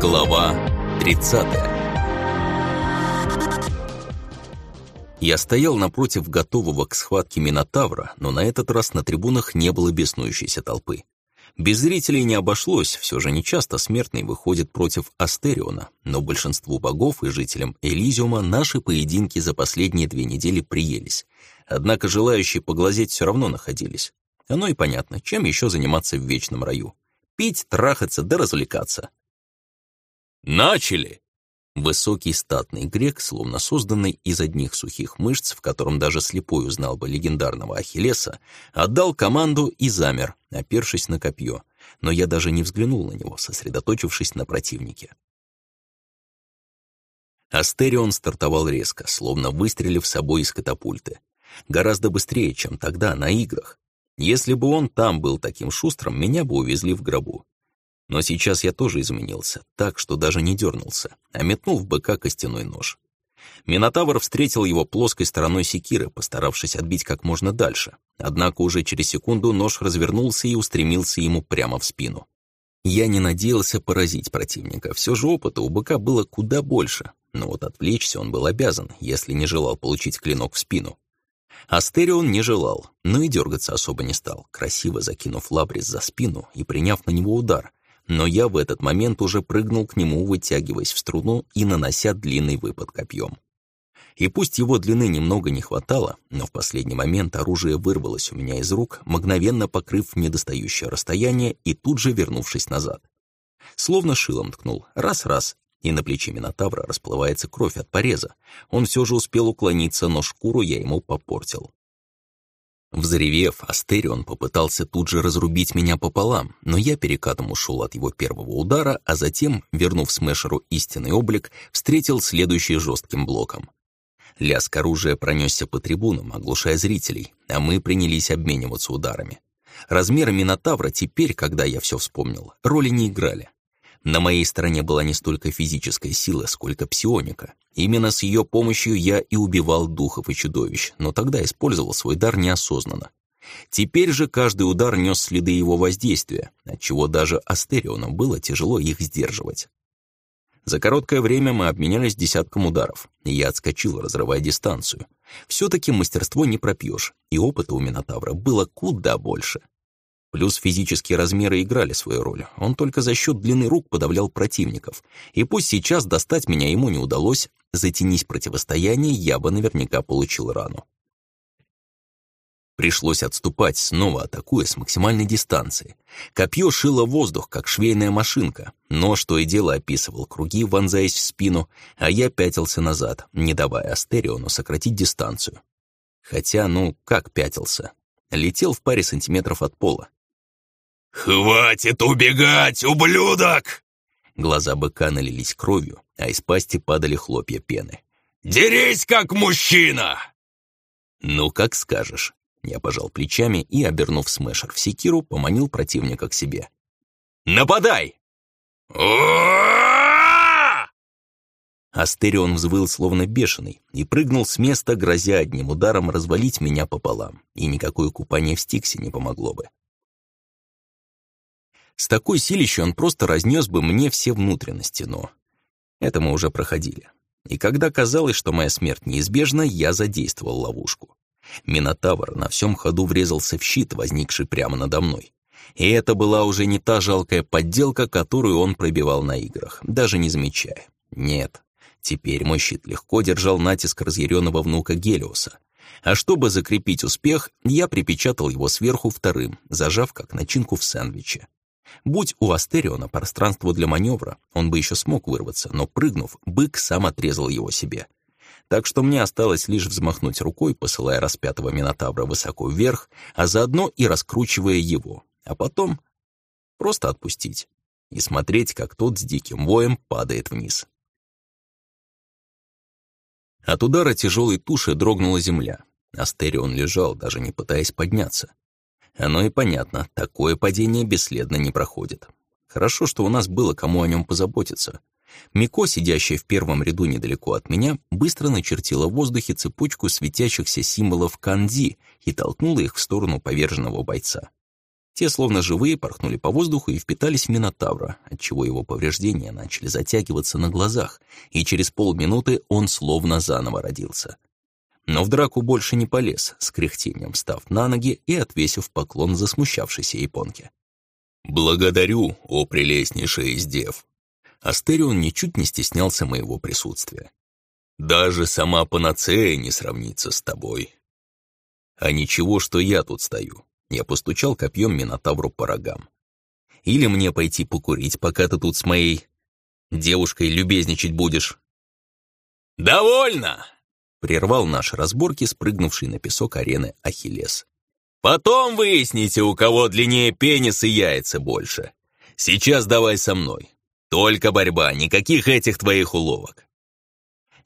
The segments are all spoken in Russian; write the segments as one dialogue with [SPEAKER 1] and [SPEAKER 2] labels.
[SPEAKER 1] Глава 30 Я стоял напротив готового к схватке Минотавра, но на этот раз на трибунах не было беснующейся толпы. Без зрителей не обошлось, все же нечасто смертный выходит против Астериона, но большинству богов и жителям Элизиума наши поединки за последние две недели приелись. Однако желающие поглазеть все равно находились. Оно и понятно, чем еще заниматься в вечном раю. Пить, трахаться да развлекаться. «Начали!» Высокий статный грек, словно созданный из одних сухих мышц, в котором даже слепой узнал бы легендарного Ахиллеса, отдал команду и замер, опершись на копье, но я даже не взглянул на него, сосредоточившись на противнике. Астерион стартовал резко, словно выстрелив собой из катапульты. Гораздо быстрее, чем тогда, на играх. Если бы он там был таким шустрым, меня бы увезли в гробу. Но сейчас я тоже изменился, так что даже не дернулся, а метнул в быка костяной нож. Минотавр встретил его плоской стороной секиры, постаравшись отбить как можно дальше. Однако уже через секунду нож развернулся и устремился ему прямо в спину. Я не надеялся поразить противника, все же опыта у быка было куда больше, но вот отвлечься он был обязан, если не желал получить клинок в спину. Астерион не желал, но и дергаться особо не стал, красиво закинув лабрис за спину и приняв на него удар, но я в этот момент уже прыгнул к нему, вытягиваясь в струну и нанося длинный выпад копьем. И пусть его длины немного не хватало, но в последний момент оружие вырвалось у меня из рук, мгновенно покрыв недостающее расстояние и тут же вернувшись назад. Словно шилом ткнул, раз-раз, и на плече Минотавра расплывается кровь от пореза. Он все же успел уклониться, но шкуру я ему попортил. Взревев, Астерион попытался тут же разрубить меня пополам, но я перекатом ушел от его первого удара, а затем, вернув Смешеру истинный облик, встретил следующий жестким блоком. Лязг оружия пронесся по трибунам, оглушая зрителей, а мы принялись обмениваться ударами. Размеры Минотавра теперь, когда я все вспомнил, роли не играли. На моей стороне была не столько физическая сила, сколько псионика. Именно с ее помощью я и убивал духов и чудовищ, но тогда использовал свой дар неосознанно. Теперь же каждый удар нес следы его воздействия, отчего даже Астериону было тяжело их сдерживать. За короткое время мы обменялись десятком ударов, и я отскочил, разрывая дистанцию. Все-таки мастерство не пропьешь, и опыта у Минотавра было куда больше. Плюс физические размеры играли свою роль. Он только за счет длины рук подавлял противников. И пусть сейчас достать меня ему не удалось, затянись противостояние, я бы наверняка получил рану. Пришлось отступать, снова атакуя с максимальной дистанции. Копье шило воздух, как швейная машинка. Но что и дело описывал круги, вонзаясь в спину, а я пятился назад, не давая Астериону сократить дистанцию. Хотя, ну, как пятился? Летел в паре сантиметров от пола.
[SPEAKER 2] «Хватит убегать, ублюдок!»
[SPEAKER 1] Глаза быка налились кровью, а из пасти падали хлопья пены.
[SPEAKER 2] «Дерись, как мужчина!»
[SPEAKER 1] «Ну, как скажешь». Я пожал плечами и, обернув смешер в секиру, поманил противника к себе. «Нападай!» Астерион взвыл словно бешеный и прыгнул с места, грозя одним ударом развалить меня пополам, и никакое купание в стиксе не помогло бы. С такой силищей он просто разнес бы мне все внутренности, но... Это мы уже проходили. И когда казалось, что моя смерть неизбежна, я задействовал ловушку. Минотавр на всем ходу врезался в щит, возникший прямо надо мной. И это была уже не та жалкая подделка, которую он пробивал на играх, даже не замечая. Нет, теперь мой щит легко держал натиск разъяренного внука Гелиоса. А чтобы закрепить успех, я припечатал его сверху вторым, зажав как начинку в сэндвиче. Будь у Астериона пространство для маневра, он бы еще смог вырваться, но прыгнув, бык сам отрезал его себе. Так что мне осталось лишь взмахнуть рукой, посылая распятого Минотавра высоко вверх, а заодно и раскручивая его, а потом просто отпустить и смотреть, как тот с диким воем падает вниз. От удара тяжелой туши дрогнула земля. Астерион лежал, даже не пытаясь подняться. Оно и понятно, такое падение бесследно не проходит. Хорошо, что у нас было кому о нем позаботиться. Мико, сидящая в первом ряду недалеко от меня, быстро начертила в воздухе цепочку светящихся символов канзи и толкнула их в сторону поверженного бойца. Те, словно живые, порхнули по воздуху и впитались в Минотавра, отчего его повреждения начали затягиваться на глазах, и через полминуты он словно заново родился. Но в драку больше не полез, с кряхтением встав на ноги и отвесив поклон засмущавшейся японке. «Благодарю, о прелестнейшая из дев!» Астерион ничуть не стеснялся моего присутствия. «Даже сама панацея не сравнится с тобой. А ничего, что я тут стою. Я постучал копьем Минотавру по рогам. Или мне пойти покурить, пока ты тут с моей девушкой любезничать будешь?»
[SPEAKER 2] «Довольно!» — прервал наши разборки, спрыгнувший на песок арены Ахиллес. «Потом выясните, у кого длиннее пенис и яйца больше. Сейчас давай со мной. Только борьба, никаких этих твоих уловок».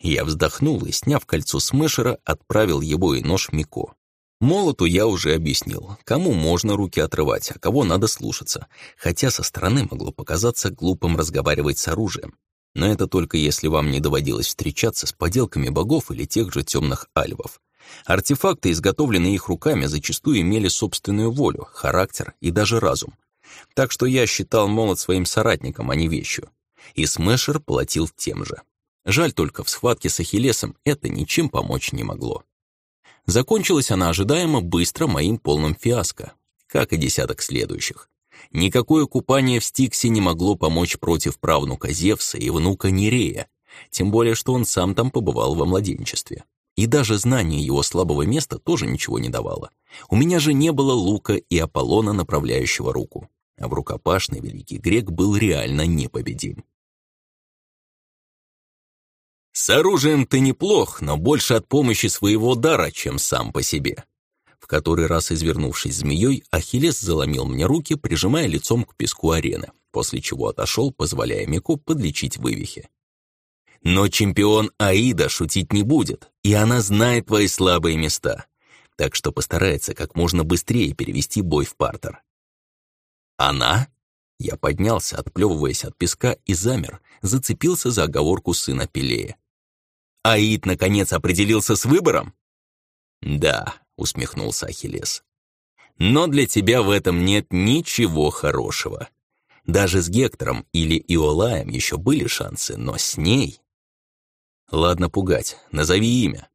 [SPEAKER 1] Я вздохнул и, сняв кольцо смешера, отправил его и нож Мико. Молоту я уже объяснил, кому можно руки отрывать, а кого надо слушаться, хотя со стороны могло показаться глупым разговаривать с оружием. Но это только если вам не доводилось встречаться с поделками богов или тех же темных альвов. Артефакты, изготовленные их руками, зачастую имели собственную волю, характер и даже разум. Так что я считал молот своим соратником, а не вещью. И Смешер платил тем же. Жаль только, в схватке с Ахиллесом это ничем помочь не могло. Закончилась она ожидаемо быстро моим полным фиаско, как и десяток следующих. Никакое купание в Стиксе не могло помочь против правнука Зевса и внука Нерея, тем более что он сам там побывал во младенчестве. И даже знание его слабого места тоже ничего не давало. У меня же не было лука и Аполлона, направляющего руку. А в рукопашный великий грек был реально непобедим.
[SPEAKER 2] С оружием ты неплох, но больше от помощи своего дара, чем сам по себе.
[SPEAKER 1] Который раз извернувшись змеей, Ахиллес заломил мне руки, прижимая лицом к песку арены, после чего отошел, позволяя Мику подлечить вывихи.
[SPEAKER 2] Но чемпион Аида шутить не будет, и она знает твои слабые места, так что постарается как можно быстрее перевести бой в партер.
[SPEAKER 1] Она? Я поднялся, отплевываясь от песка, и замер, зацепился за оговорку сына Пелея.
[SPEAKER 2] Аид, наконец, определился с выбором?
[SPEAKER 1] Да, усмехнулся Ахиллес.
[SPEAKER 2] Но для тебя в этом нет ничего хорошего. Даже с Гектором или Иолаем еще были шансы, но с ней...
[SPEAKER 1] Ладно пугать, назови имя.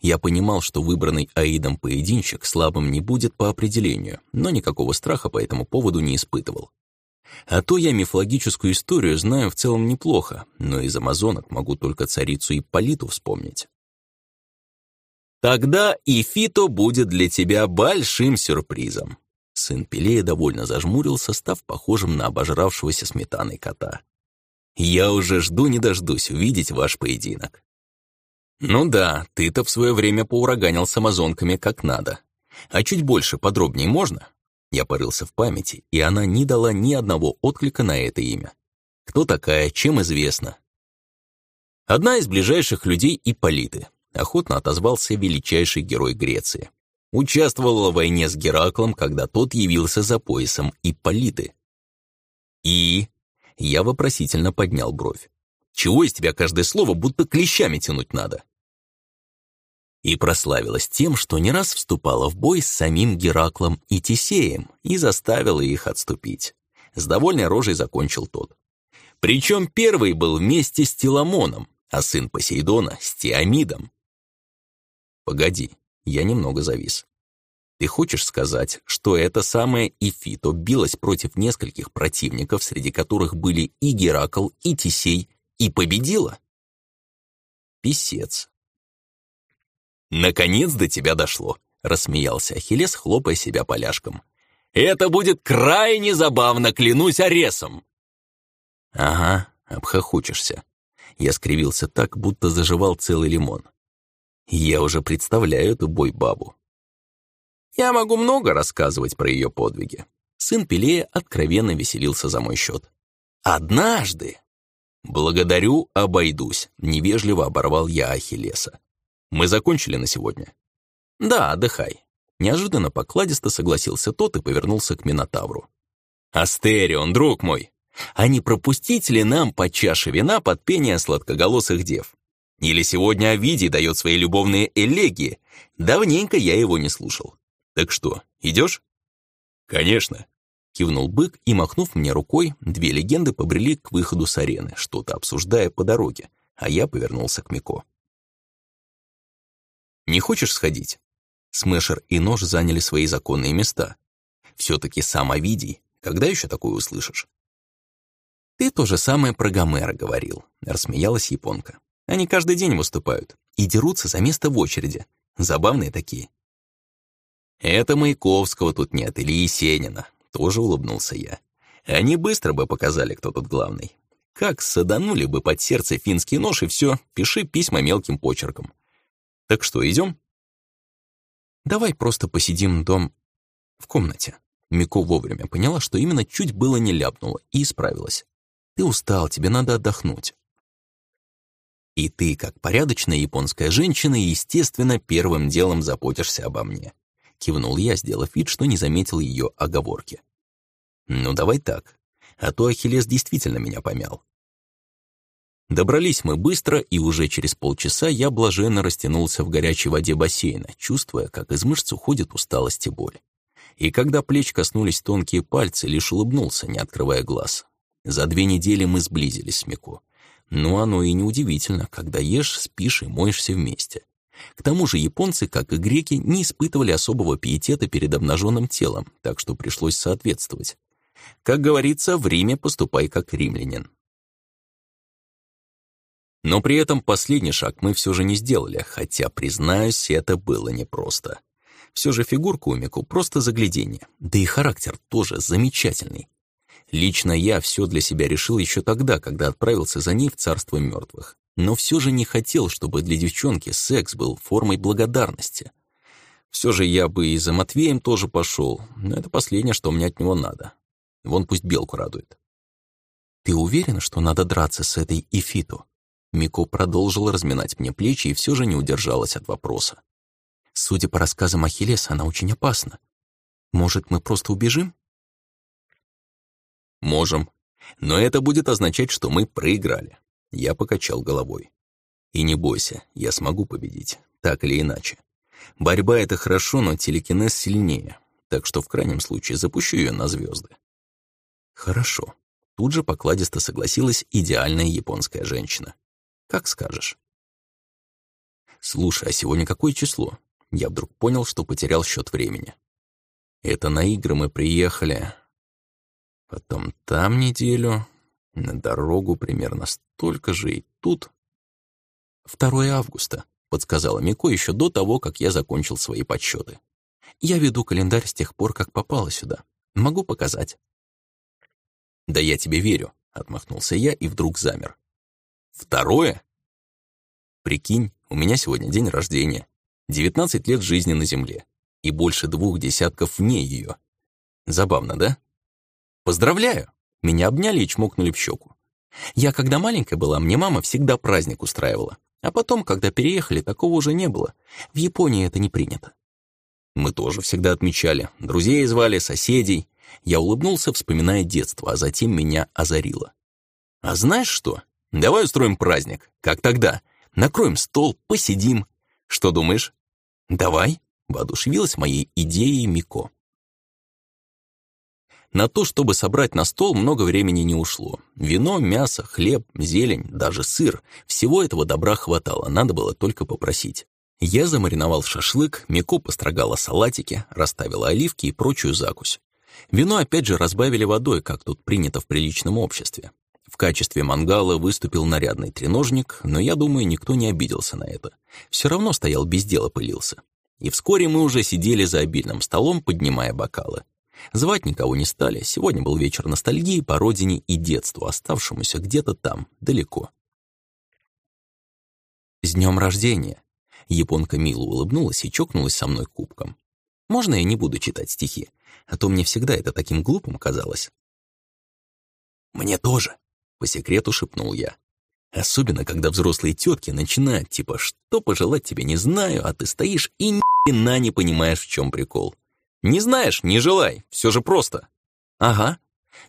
[SPEAKER 1] Я понимал, что выбранный Аидом поединщик слабым не будет по определению, но никакого страха по этому поводу не испытывал. А то я мифологическую историю знаю в целом неплохо, но из амазонок могу только царицу Ипполиту вспомнить.
[SPEAKER 2] Тогда и будет для тебя большим сюрпризом.
[SPEAKER 1] Сын Пелея довольно зажмурился, став похожим на обожравшегося сметаной кота.
[SPEAKER 2] Я уже жду не дождусь увидеть ваш поединок.
[SPEAKER 1] Ну да, ты-то в свое время поураганил с амазонками как надо. А чуть больше подробнее можно? Я порылся в памяти, и она не дала ни одного отклика на это имя. Кто такая, чем известна? Одна из ближайших людей Ипполиты, охотно отозвался величайший герой Греции. Участвовала в войне с Гераклом, когда тот явился за поясом Ипполиты. И... Я вопросительно поднял бровь. Чего из тебя каждое слово будто клещами тянуть надо? и прославилась тем, что не раз вступала в бой с самим Гераклом и Тисеем и заставила их отступить. С довольной рожей закончил тот. Причем первый был вместе с Теламоном, а сын Посейдона — с Тиамидом. Погоди, я немного завис. Ты хочешь сказать, что эта самая Ифито билась против нескольких противников, среди которых были и Геракл, и Тисей, и победила? Писец.
[SPEAKER 2] «Наконец до тебя дошло», — рассмеялся Ахиллес, хлопая себя поляшком. «Это будет крайне забавно, клянусь аресом!»
[SPEAKER 1] «Ага, обхохочешься». Я скривился так, будто заживал целый лимон. Я уже представляю эту бой-бабу. Я могу много рассказывать про ее подвиги. Сын Пелея откровенно веселился за мой счет. «Однажды!» «Благодарю, обойдусь», — невежливо оборвал я Ахиллеса. Мы закончили на сегодня». «Да, отдыхай». Неожиданно покладисто согласился тот и повернулся к Минотавру.
[SPEAKER 2] «Астерион, друг мой, а не пропустить ли нам по чаше вина под пение сладкоголосых дев? Или сегодня Овидий дает свои любовные элегии? Давненько я его не слушал. Так что, идешь?»
[SPEAKER 1] «Конечно», — кивнул бык и, махнув мне рукой, две легенды побрели к выходу с арены, что-то обсуждая по дороге, а я повернулся к Мико. «Не хочешь сходить?» Смешер и Нож заняли свои законные места. все таки сам Овидий, когда еще такое услышишь? «Ты то же самое про Гомера говорил», — рассмеялась японка. «Они каждый день выступают и дерутся за место в очереди. Забавные такие». «Это Маяковского тут нет, или Есенина», — тоже улыбнулся я. «Они быстро бы показали, кто тут главный. Как саданули бы под сердце финский нож, и все, пиши письма мелким почерком. Так что, идем? Давай просто посидим дом в комнате. Мико вовремя поняла, что именно чуть было не ляпнула, и исправилась. Ты устал, тебе надо отдохнуть. И ты, как порядочная японская женщина, естественно, первым делом заботишься обо мне. Кивнул я, сделав вид, что не заметил ее оговорки. Ну, давай так. А то Ахиллес действительно меня помял. Добрались мы быстро, и уже через полчаса я блаженно растянулся в горячей воде бассейна, чувствуя, как из мышц уходит усталость и боль. И когда плеч коснулись тонкие пальцы, лишь улыбнулся, не открывая глаз. За две недели мы сблизились с Мико. Но оно и неудивительно, когда ешь, спишь и моешься вместе. К тому же японцы, как и греки, не испытывали особого пиетета перед обнаженным телом, так что пришлось соответствовать. Как говорится, в Риме поступай как римлянин. Но при этом последний шаг мы все же не сделали, хотя, признаюсь, это было непросто. Все же фигурка у Мику просто загляденье, да и характер тоже замечательный. Лично я все для себя решил еще тогда, когда отправился за ней в царство мертвых. Но все же не хотел, чтобы для девчонки секс был формой благодарности. Все же я бы и за Матвеем тоже пошел, но это последнее, что мне от него надо. Вон пусть белку радует. «Ты уверена, что надо драться с этой Ифиту?» Мико продолжила разминать мне плечи и все же не удержалась от вопроса. «Судя по рассказам Ахиллеса, она очень опасна. Может, мы просто убежим?» «Можем. Но это будет означать, что мы проиграли». Я покачал головой. «И не бойся, я смогу победить, так или иначе. Борьба — это хорошо, но телекинез сильнее, так что в крайнем случае запущу ее на звезды. «Хорошо». Тут же покладисто согласилась идеальная японская женщина. «Как скажешь». «Слушай, а сегодня какое число?» Я вдруг понял, что потерял счет времени. «Это на игры мы приехали. Потом там неделю, на дорогу примерно столько же и тут». «2 августа», — подсказала Мико еще до того, как я закончил свои подсчеты. «Я веду календарь с тех пор, как попала сюда. Могу показать». «Да я тебе верю», — отмахнулся я и вдруг замер. «Второе?» «Прикинь, у меня сегодня день рождения. 19 лет жизни на Земле. И больше двух десятков вне ее. Забавно, да?» «Поздравляю!» Меня обняли и чмокнули в щеку. Я, когда маленькая была, мне мама всегда праздник устраивала. А потом, когда переехали, такого уже не было. В Японии это не принято. Мы тоже всегда отмечали. Друзей звали, соседей. Я улыбнулся, вспоминая детство, а затем меня озарило. «А знаешь что? Давай устроим праздник, как тогда. Накроем стол, посидим. Что думаешь?» «Давай», — воодушевилась моей идеей Мико. На то, чтобы собрать на стол, много времени не ушло. Вино, мясо, хлеб, зелень, даже сыр. Всего этого добра хватало, надо было только попросить. Я замариновал шашлык, Мико построгала салатики, расставила оливки и прочую закусь. Вино опять же разбавили водой, как тут принято в приличном обществе. В качестве мангала выступил нарядный треножник, но я думаю, никто не обиделся на это. Все равно стоял без дела пылился. И вскоре мы уже сидели за обильным столом, поднимая бокалы. Звать никого не стали, сегодня был вечер ностальгии по родине и детству, оставшемуся где-то там, далеко. «С днем рождения!» Японка мило улыбнулась и чокнулась со мной кубком. «Можно я не буду читать стихи? а то мне всегда это таким глупым казалось. «Мне тоже», — по секрету шепнул я. Особенно, когда взрослые тетки начинают, типа, что пожелать тебе не знаю, а ты стоишь и ни на не понимаешь, в чем прикол. Не знаешь, не желай, все же просто. Ага.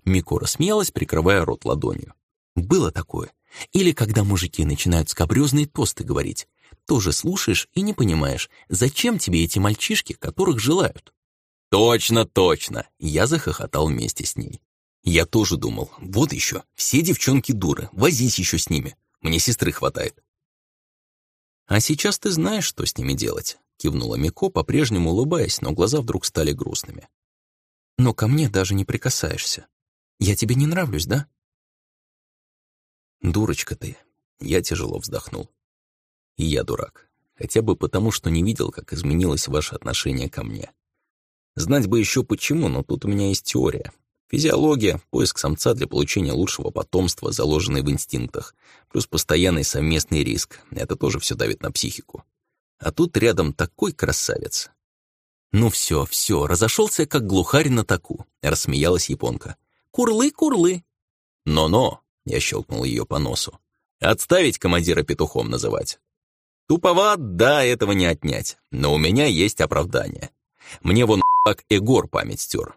[SPEAKER 1] Мико рассмеялась, прикрывая рот ладонью. Было такое. Или когда мужики начинают скобрёзные тосты говорить. Тоже слушаешь и не понимаешь, зачем тебе эти мальчишки, которых желают. Точно, точно. Я захохотал вместе с ней. Я тоже думал, вот еще, все девчонки дуры, возись еще с ними. Мне сестры хватает. А сейчас ты знаешь, что с ними делать, кивнула Мико, по-прежнему улыбаясь, но глаза вдруг стали грустными. Но ко мне даже не прикасаешься. Я тебе не нравлюсь, да? Дурочка ты. Я тяжело вздохнул. И я дурак. Хотя бы потому, что не видел, как изменилось ваше отношение ко мне. Знать бы еще почему, но тут у меня есть теория. Физиология, поиск самца для получения лучшего потомства, заложенный в инстинктах, плюс постоянный совместный риск. Это тоже все давит на психику. А тут рядом такой красавец. «Ну все, все, разошелся, как глухарь на таку», — рассмеялась японка. «Курлы, курлы». «Но-но», — я щелкнул ее по носу. «Отставить командира петухом называть». Туповат, да, этого не отнять, но у меня есть оправдание. Мне вон как Егор память стер.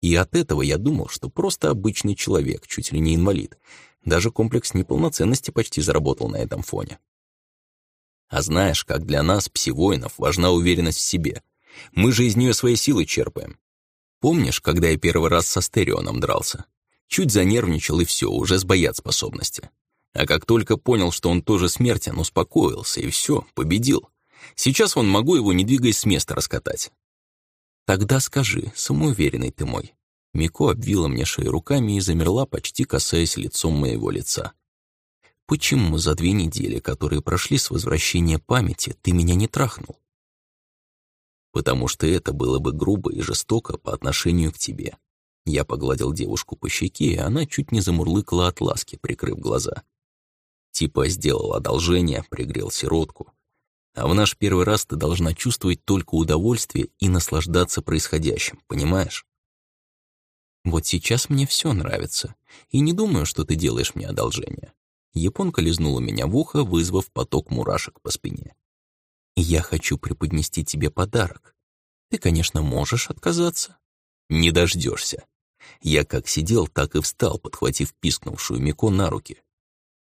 [SPEAKER 1] И от этого я думал, что просто обычный человек, чуть ли не инвалид. Даже комплекс неполноценности почти заработал на этом фоне. А знаешь, как для нас, псивоинов, важна уверенность в себе. Мы же из нее свои силы черпаем. Помнишь, когда я первый раз со стереоном дрался? Чуть занервничал, и все, уже сбоят способности. А как только понял, что он тоже смертен, успокоился, и все, победил. Сейчас вон могу его, не двигаясь с места, раскатать. «Тогда скажи, самоуверенный ты мой». Мико обвила мне шею руками и замерла, почти касаясь лицом моего лица. «Почему за две недели, которые прошли с возвращения памяти, ты меня не трахнул?» «Потому что это было бы грубо и жестоко по отношению к тебе». Я погладил девушку по щеке, и она чуть не замурлыкала от ласки, прикрыв глаза. Типа сделал одолжение, пригрел сиротку. А в наш первый раз ты должна чувствовать только удовольствие и наслаждаться происходящим, понимаешь? Вот сейчас мне все нравится, и не думаю, что ты делаешь мне одолжение. Японка лизнула меня в ухо, вызвав поток мурашек по спине. Я хочу преподнести тебе подарок. Ты, конечно, можешь отказаться. Не дождешься. Я как сидел, так и встал, подхватив пискнувшую Мико на руки.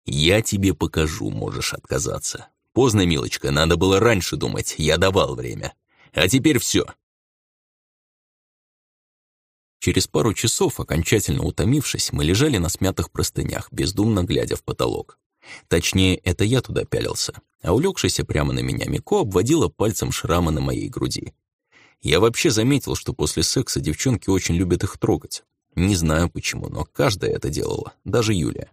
[SPEAKER 1] Я тебе покажу, можешь отказаться. Поздно, милочка, надо было раньше думать, я давал время. А теперь все. Через пару часов, окончательно утомившись, мы лежали на смятых простынях, бездумно глядя в потолок. Точнее, это я туда пялился, а улегшийся прямо на меня Мико обводила пальцем шрамы на моей груди. Я вообще заметил, что после секса девчонки очень любят их трогать. Не знаю почему, но каждая это делала, даже Юлия.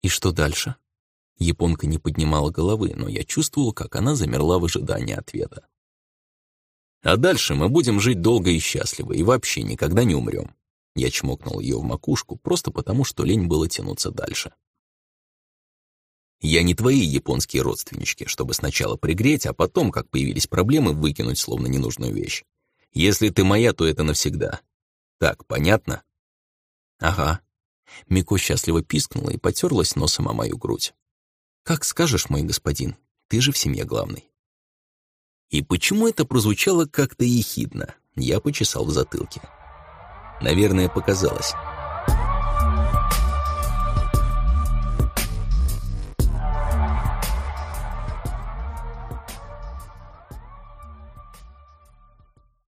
[SPEAKER 1] «И что дальше?» Японка не поднимала головы, но я чувствовал, как она замерла в ожидании ответа. «А дальше мы будем жить долго и счастливо, и вообще никогда не умрем». Я чмокнул ее в макушку, просто потому, что лень было тянуться дальше. «Я не твои японские родственнички, чтобы сначала пригреть, а потом, как появились проблемы, выкинуть словно ненужную вещь. Если ты моя, то это навсегда. Так, понятно?» «Ага». Мико счастливо пискнула и потерлась носом о мою грудь. «Как скажешь, мой господин, ты же в семье главный». И почему это прозвучало как-то ехидно, я почесал в затылке. Наверное, показалось.